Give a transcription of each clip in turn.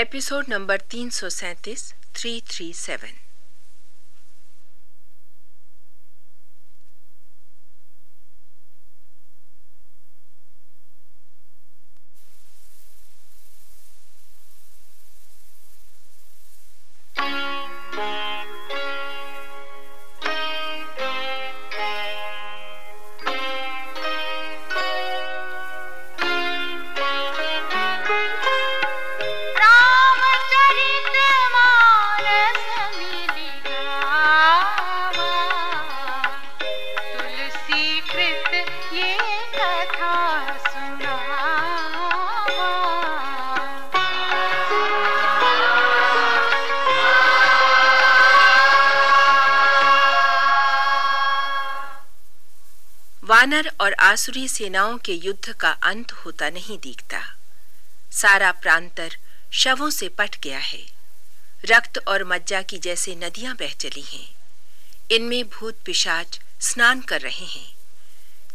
Episode number तीन सौ सैंतीस थ्री थ्री सेवन वानर और आसुरी सेनाओं के युद्ध का अंत होता नहीं दिखता। सारा प्रांतर शवों से पट गया है। रक्त और मज्जा की जैसे नदियाँ बह चली हैं। इनमें भूत पिशाच स्नान कर रहे हैं।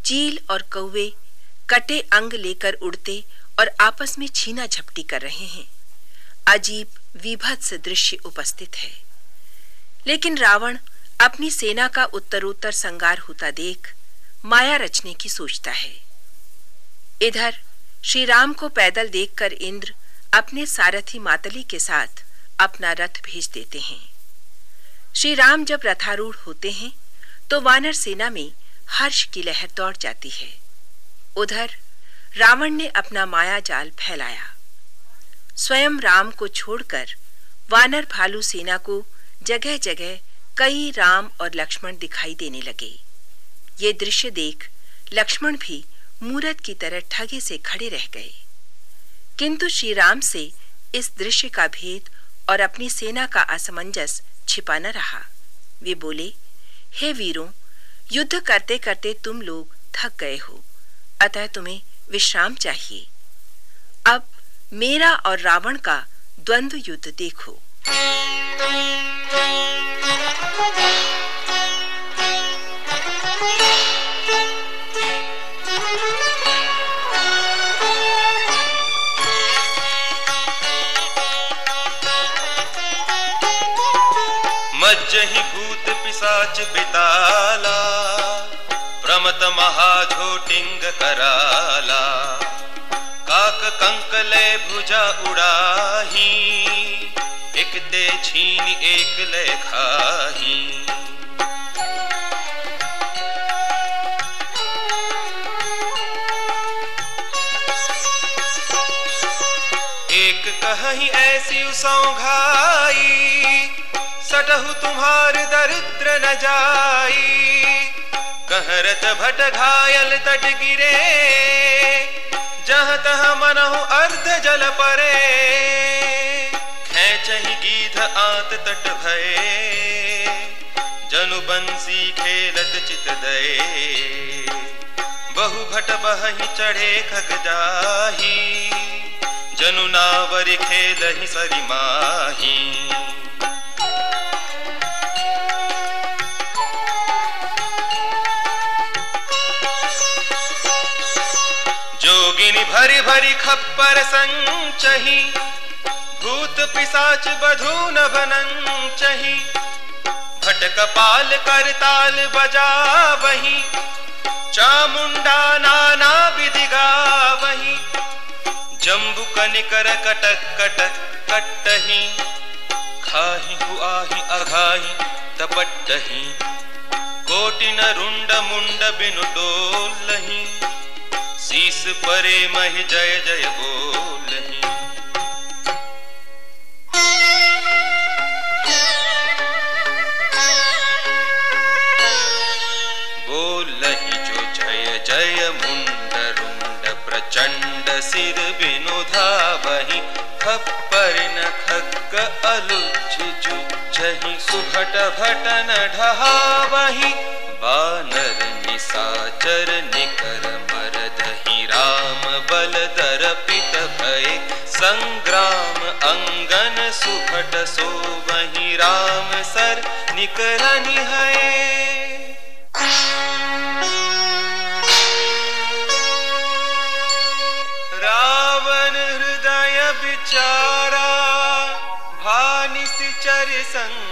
चील और कौवे कटे अंग लेकर उड़ते और आपस में छीना झपटी कर रहे हैं। अजीब, विभत्स दृश्य उपस्थित है। लेकिन रावण अपनी सेना का उत्तरोत्तर संगार होता देख माया रचने की सोचता है। इधर श्री राम को पैदल देखकर इंद्र अपने सारथी मातली के साथ अपना रथ भेज देते हैं। श्री राम जब रथारूढ़ होते हैं तो वानर सेना में हर्ष की लहर दौड़ जाती है। उधर, रावण ने अपना माया जाल फैलाया। स्वयं राम को छोड़कर वानर भालू सेना को जगह जगह कई राम और लक्ष्मण दिखाई देने लगे। ये दृश्य देख लक्ष्मण भी मूरत की तरह ठगे से खड़े रह गए। किंतु श्री राम से इस दृश्य का भेद और अपनी सेना का असमंजस छिपा न रहा। वे बोले, हे वीरों, युद्ध करते करते तुम लोग थक गए हो, अतः तुम्हें विश्राम चाहिए। अब मेरा और रावण का द्वंद्व युद्ध देखो। मज्जहि भूत पिसाच बिताला, प्रमत महाझोटिंग कराला। काक कंकले भुजा उड़ाही, एक दे छीन, एक ले खाही। एक कहीं ऐसी घाई सटहु तुम्हार दरिद्र न जाई। कहरत भट घायल तट गिरे। जह तह मनहु अर्ध जल परे। खेचही गीध आत तट भये। जनु बंसी खेलत चित दये। बहु भट बहि चढ़े खग जाही। जनु नावर खेलहि सरी माही। भरी भरी खप्पर संचही, भूत पिसाच बधू न बनंचही भटक पाल कर ताल बजा वही चामुंडा नाना विधिगा वही जम्बु कनिकर कटक कटक कटही, खाही हुआही अघाही तपटही। कोटि न रुंड मुंड बिनु डोलही। शीस परे मह जय जय बोलही जय जय मुंड रुंड प्रचंड सिर न खग अलुझ जुझही सुभट बानर निसाचर करनी है। रावण हृदय विचारा भानी सिचर संग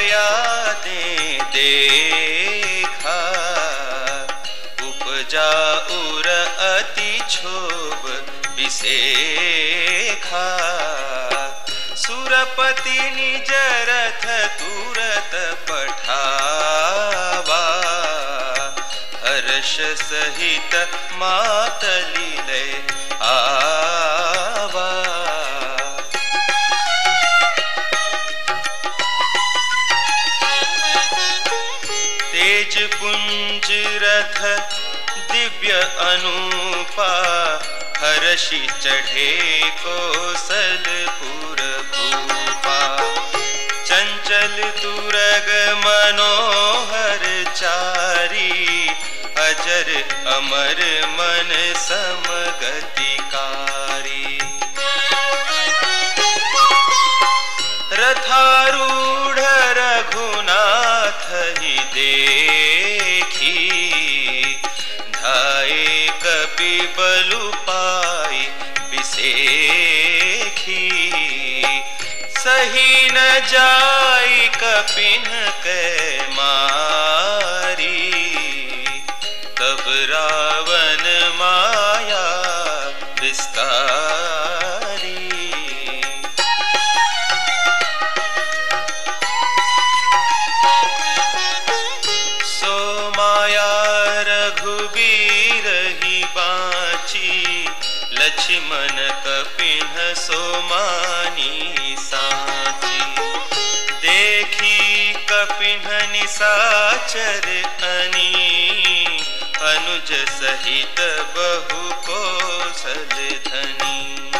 पया देखा। उपजा उर अति क्षोभ विसेखा सुरपति निज रथ तुरत पठावा। हर्ष सहित मातली ले रथ दिव्य अनुपा, हर्षि चढ़े कौशलपुर भूपा चंचल तुरग मनोहर चारी, अजर अमर मन समगतिकारी। रथारूढ़ रघुनाथ ही देखी बलु पाई बिसेखी सही न जाई कपिन के मारी तब रावण माया निसाचर अनी, अनुज सहित बहु कौशल धनी।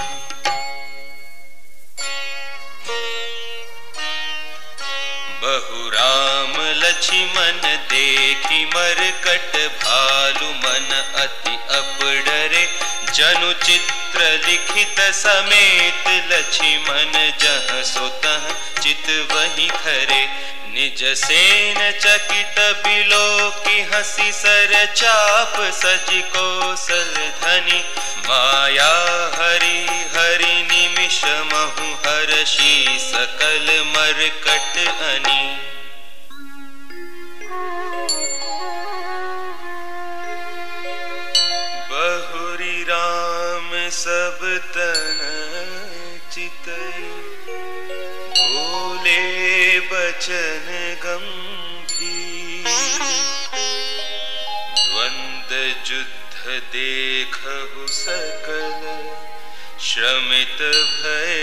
बहु राम लक्ष्मण देखी मरकट भालु मन अति अपडरे, जनु चित्र लिखित समेत लक्ष्मण जह सुतः चित वही खरे। निज सेन चकित बिलो की हँसी सर चाप सज कौशल धनी। माया हरि हरि निमिष महु हर्षि सकल मरकट अनी। बहुरी राम सब तन बचन गंभीर। द्वंद युद्ध देख सकल श्रमित भय